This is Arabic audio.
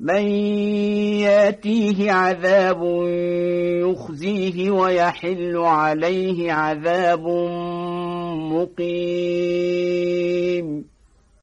من ياتيه عذاب يخزيه ويحل عليه عذاب مقيم